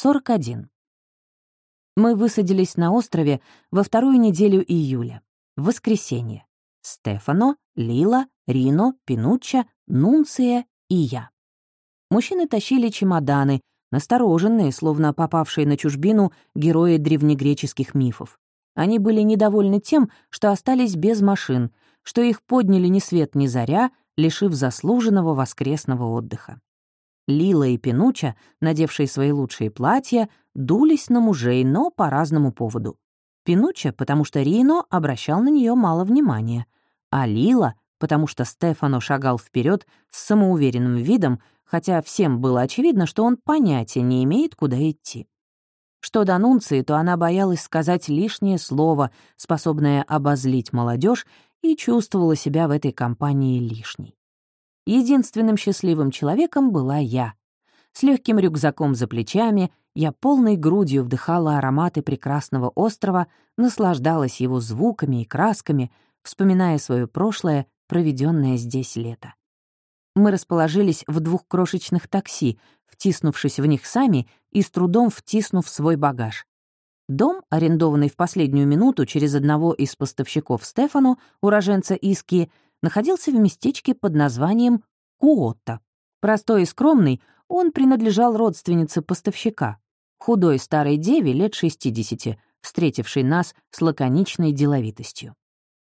41. Мы высадились на острове во вторую неделю июля, в воскресенье. Стефано, Лила, Рино, Пинучча, Нунция и я. Мужчины тащили чемоданы, настороженные, словно попавшие на чужбину герои древнегреческих мифов. Они были недовольны тем, что остались без машин, что их подняли ни свет ни заря, лишив заслуженного воскресного отдыха. Лила и Пинуча, надевшие свои лучшие платья, дулись на мужей, но по разному поводу. Пинуча, потому что Рино обращал на нее мало внимания, а Лила, потому что Стефано шагал вперед с самоуверенным видом, хотя всем было очевидно, что он понятия не имеет, куда идти. Что до Нунции, то она боялась сказать лишнее слово, способное обозлить молодежь, и чувствовала себя в этой компании лишней. Единственным счастливым человеком была я. С легким рюкзаком за плечами я полной грудью вдыхала ароматы прекрасного острова, наслаждалась его звуками и красками, вспоминая свое прошлое, проведенное здесь лето. Мы расположились в двух крошечных такси, втиснувшись в них сами и с трудом втиснув свой багаж. Дом, арендованный в последнюю минуту через одного из поставщиков Стефану, уроженца Иски, находился в местечке под названием Куотта. Простой и скромный, он принадлежал родственнице поставщика, худой старой деве лет 60, встретившей нас с лаконичной деловитостью.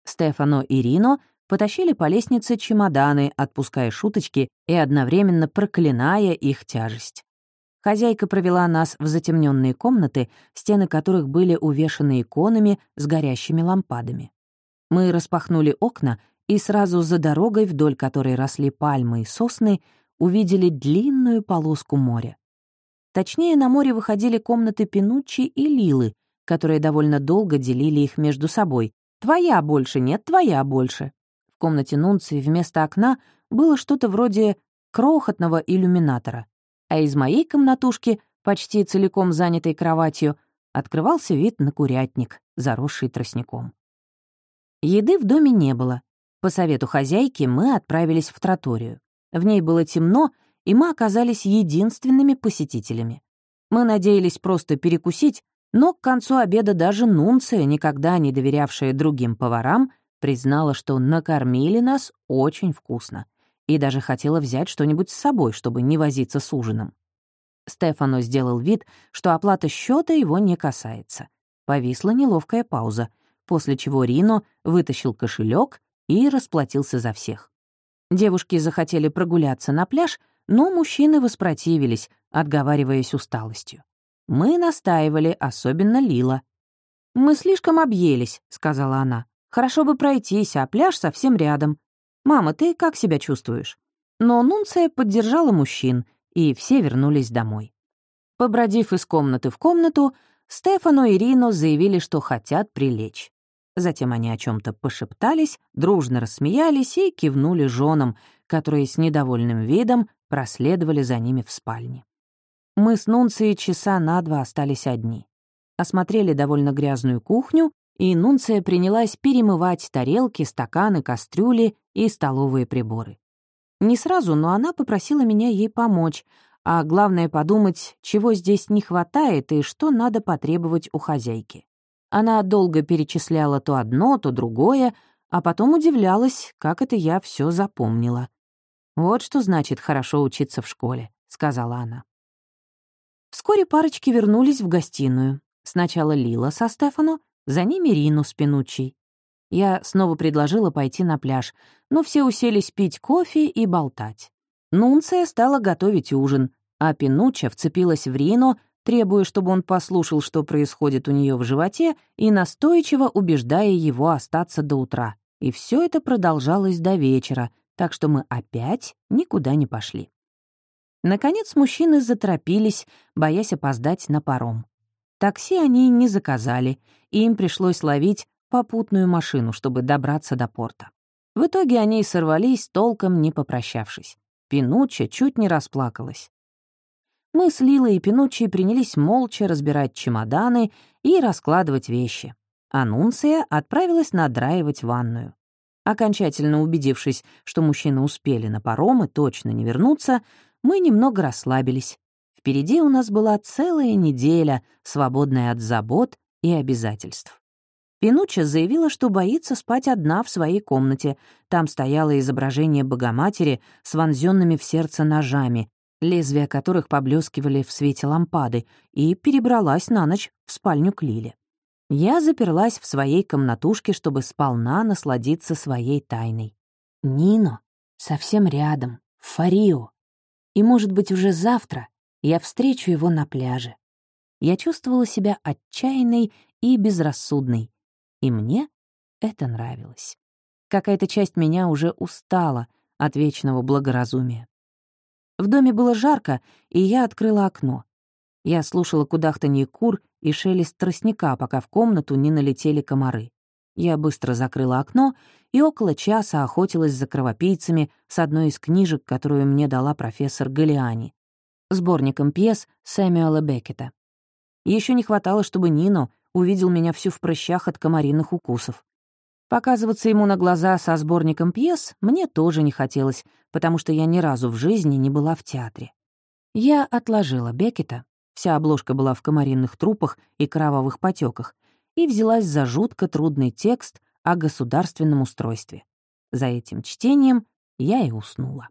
Стефано и Рино потащили по лестнице чемоданы, отпуская шуточки и одновременно проклиная их тяжесть. Хозяйка провела нас в затемненные комнаты, стены которых были увешаны иконами с горящими лампадами. Мы распахнули окна и сразу за дорогой, вдоль которой росли пальмы и сосны, увидели длинную полоску моря. Точнее, на море выходили комнаты Пинуччи и Лилы, которые довольно долго делили их между собой. «Твоя больше, нет, твоя больше». В комнате Нунции вместо окна было что-то вроде крохотного иллюминатора, а из моей комнатушки, почти целиком занятой кроватью, открывался вид на курятник, заросший тростником. Еды в доме не было, по совету хозяйки мы отправились в троторию. В ней было темно, и мы оказались единственными посетителями. Мы надеялись просто перекусить, но к концу обеда даже Нунция, никогда не доверявшая другим поварам, признала, что накормили нас очень вкусно и даже хотела взять что-нибудь с собой, чтобы не возиться с ужином. Стефано сделал вид, что оплата счета его не касается. Повисла неловкая пауза, после чего Рино вытащил кошелек и расплатился за всех. Девушки захотели прогуляться на пляж, но мужчины воспротивились, отговариваясь усталостью. Мы настаивали, особенно Лила. «Мы слишком объелись», — сказала она. «Хорошо бы пройтись, а пляж совсем рядом. Мама, ты как себя чувствуешь?» Но Нунция поддержала мужчин, и все вернулись домой. Побродив из комнаты в комнату, Стефано и Рино заявили, что хотят прилечь. Затем они о чем то пошептались, дружно рассмеялись и кивнули женам, которые с недовольным видом проследовали за ними в спальне. Мы с Нунцией часа на два остались одни. Осмотрели довольно грязную кухню, и Нунция принялась перемывать тарелки, стаканы, кастрюли и столовые приборы. Не сразу, но она попросила меня ей помочь, а главное подумать, чего здесь не хватает и что надо потребовать у хозяйки. Она долго перечисляла то одно, то другое, а потом удивлялась, как это я все запомнила. «Вот что значит хорошо учиться в школе», — сказала она. Вскоре парочки вернулись в гостиную. Сначала Лила со Стефану, за ними Рину с Пинуччей. Я снова предложила пойти на пляж, но все уселись пить кофе и болтать. Нунция стала готовить ужин, а Пинучча вцепилась в Рину, требуя, чтобы он послушал, что происходит у нее в животе, и настойчиво убеждая его остаться до утра. И все это продолжалось до вечера, так что мы опять никуда не пошли. Наконец мужчины заторопились, боясь опоздать на паром. Такси они не заказали, и им пришлось ловить попутную машину, чтобы добраться до порта. В итоге они сорвались, толком не попрощавшись. Пинучча чуть не расплакалась. Мы с Лилой и Пинуччи принялись молча разбирать чемоданы и раскладывать вещи. Анунция отправилась надраивать ванную. Окончательно убедившись, что мужчины успели на паром и точно не вернутся, мы немного расслабились. Впереди у нас была целая неделя, свободная от забот и обязательств. Пинуча заявила, что боится спать одна в своей комнате. Там стояло изображение Богоматери с вонзенными в сердце ножами, лезвия которых поблескивали в свете лампады, и перебралась на ночь в спальню к Лиле. Я заперлась в своей комнатушке, чтобы сполна насладиться своей тайной. Нино совсем рядом, в Фарио. И, может быть, уже завтра я встречу его на пляже. Я чувствовала себя отчаянной и безрассудной, и мне это нравилось. Какая-то часть меня уже устала от вечного благоразумия. В доме было жарко, и я открыла окно. Я слушала кудахтанье кур и шелест тростника, пока в комнату не налетели комары. Я быстро закрыла окно и около часа охотилась за кровопийцами с одной из книжек, которую мне дала профессор Галиани, сборником пьес Сэмюэла Беккета. Еще не хватало, чтобы Нино увидел меня всю в прыщах от комариных укусов. Показываться ему на глаза со сборником пьес мне тоже не хотелось, потому что я ни разу в жизни не была в театре. Я отложила Беккета, вся обложка была в комаринных трупах и кровавых потеках, и взялась за жутко трудный текст о государственном устройстве. За этим чтением я и уснула.